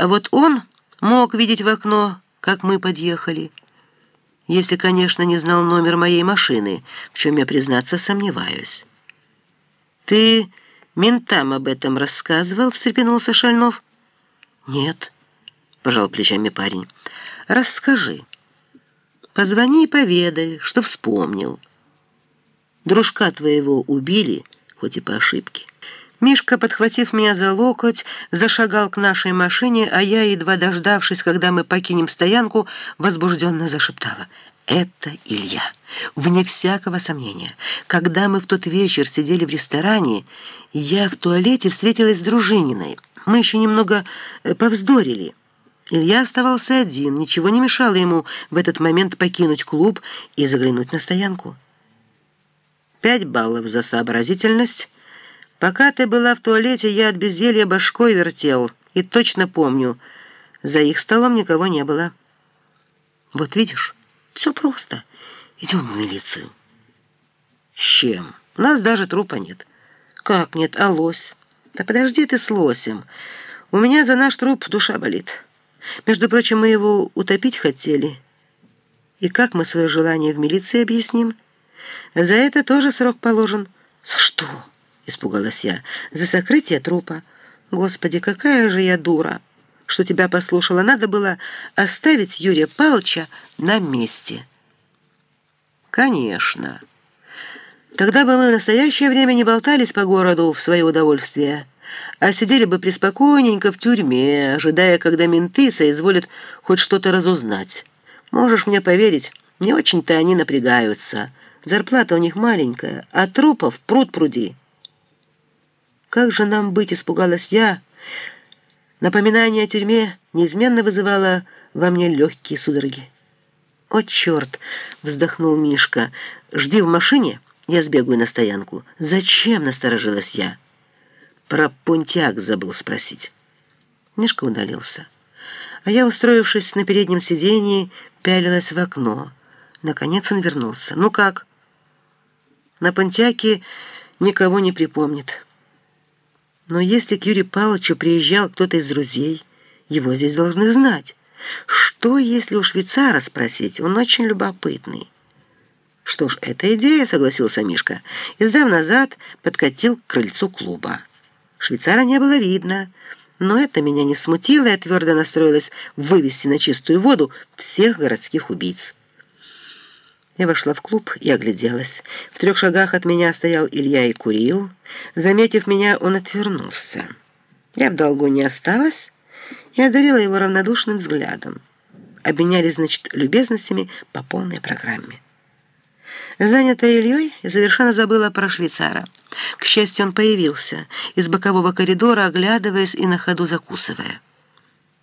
А вот он мог видеть в окно, как мы подъехали. Если, конечно, не знал номер моей машины, в чем я, признаться, сомневаюсь. «Ты ментам об этом рассказывал?» — встрепенулся Шальнов. «Нет», — пожал плечами парень. «Расскажи. Позвони и поведай, что вспомнил. Дружка твоего убили, хоть и по ошибке». Мишка, подхватив меня за локоть, зашагал к нашей машине, а я, едва дождавшись, когда мы покинем стоянку, возбужденно зашептала. «Это Илья. Вне всякого сомнения. Когда мы в тот вечер сидели в ресторане, я в туалете встретилась с Дружининой. Мы еще немного э, повздорили». Илья оставался один, ничего не мешало ему в этот момент покинуть клуб и заглянуть на стоянку. Пять баллов за сообразительность — Пока ты была в туалете, я от безделья башкой вертел. И точно помню, за их столом никого не было. Вот видишь, все просто. Идем в милицию. С чем? У нас даже трупа нет. Как нет, а лось? Да подожди ты с лосем. У меня за наш труп душа болит. Между прочим, мы его утопить хотели. И как мы свое желание в милиции объясним? За это тоже срок положен. За что? Испугалась я. «За сокрытие трупа. Господи, какая же я дура, что тебя послушала. Надо было оставить Юрия Павловича на месте». «Конечно. Тогда бы мы в настоящее время не болтались по городу в свое удовольствие» а сидели бы преспокойненько в тюрьме, ожидая, когда менты соизволят хоть что-то разузнать. Можешь мне поверить, не очень-то они напрягаются. Зарплата у них маленькая, а трупов пруд пруди. Как же нам быть, испугалась я. Напоминание о тюрьме неизменно вызывало во мне легкие судороги. «О, черт!» — вздохнул Мишка. «Жди в машине, я сбегаю на стоянку». «Зачем?» — насторожилась я. Про пунтяк забыл спросить. Мишка удалился. А я, устроившись на переднем сидении, пялилась в окно. Наконец он вернулся. «Ну как?» «На пунтяке никого не припомнит». Но если к Юрию Павловичу приезжал кто-то из друзей, его здесь должны знать. Что, если у швейцара спросить? Он очень любопытный. Что ж, эта идея, согласился Мишка, сдав назад, подкатил к крыльцу клуба. Швейцара не было видно, но это меня не смутило, и я твердо настроилась вывести на чистую воду всех городских убийц. Я вошла в клуб и огляделась. В трех шагах от меня стоял Илья и курил. Заметив меня, он отвернулся. Я в долгу не осталась и одарила его равнодушным взглядом. Обменялись, значит, любезностями по полной программе. Занятая Ильей, совершенно забыла про швейцара. К счастью, он появился из бокового коридора, оглядываясь и на ходу закусывая.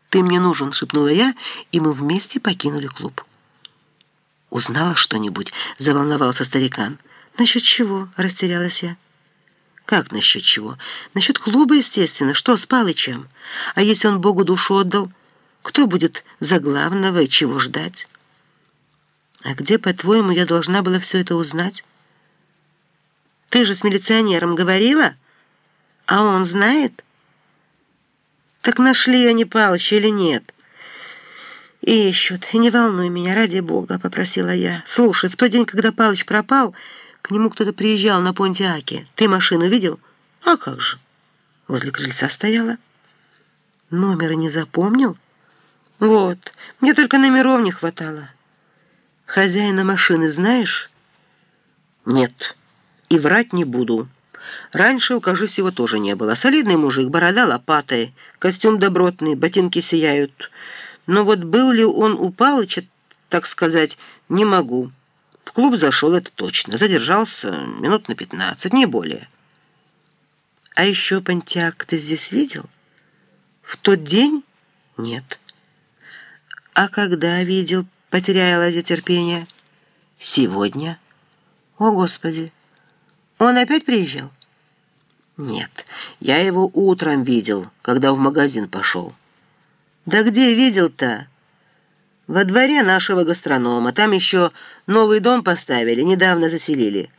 «Ты мне нужен», — шепнула я, и мы вместе покинули клуб. «Узнала что-нибудь?» — заволновался старикан. «Насчет чего?» — растерялась я. «Как насчет чего?» «Насчет клуба, естественно. Что с Палычем? А если он Богу душу отдал, кто будет за главного и чего ждать?» «А где, по-твоему, я должна была все это узнать?» «Ты же с милиционером говорила? А он знает?» «Так нашли они Палыча или нет?» «И ищут. Не волнуй меня, ради бога», — попросила я. «Слушай, в тот день, когда Палыч пропал, к нему кто-то приезжал на Понтиаке. Ты машину видел?» «А как же?» Возле крыльца стояла. «Номера не запомнил?» «Вот, мне только номеров не хватало». «Хозяина машины знаешь?» «Нет, и врать не буду». Раньше, кажется, его тоже не было. Солидный мужик, борода лопатой, костюм добротный, ботинки сияют. Но вот был ли он у Палыча, так сказать, не могу. В клуб зашел, это точно. Задержался минут на пятнадцать, не более. А еще Пантяк ты здесь видел? В тот день? Нет. А когда видел, потеряя ладья терпения? Сегодня. О, Господи! Он опять приезжал? Нет, я его утром видел, когда в магазин пошел. «Да где видел-то?» «Во дворе нашего гастронома. Там еще новый дом поставили, недавно заселили».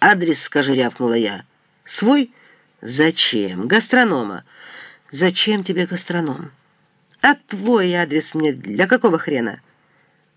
«Адрес, скажи, рявкнула я». «Свой? Зачем? Гастронома». «Зачем тебе гастроном?» А твой адрес мне для какого хрена?»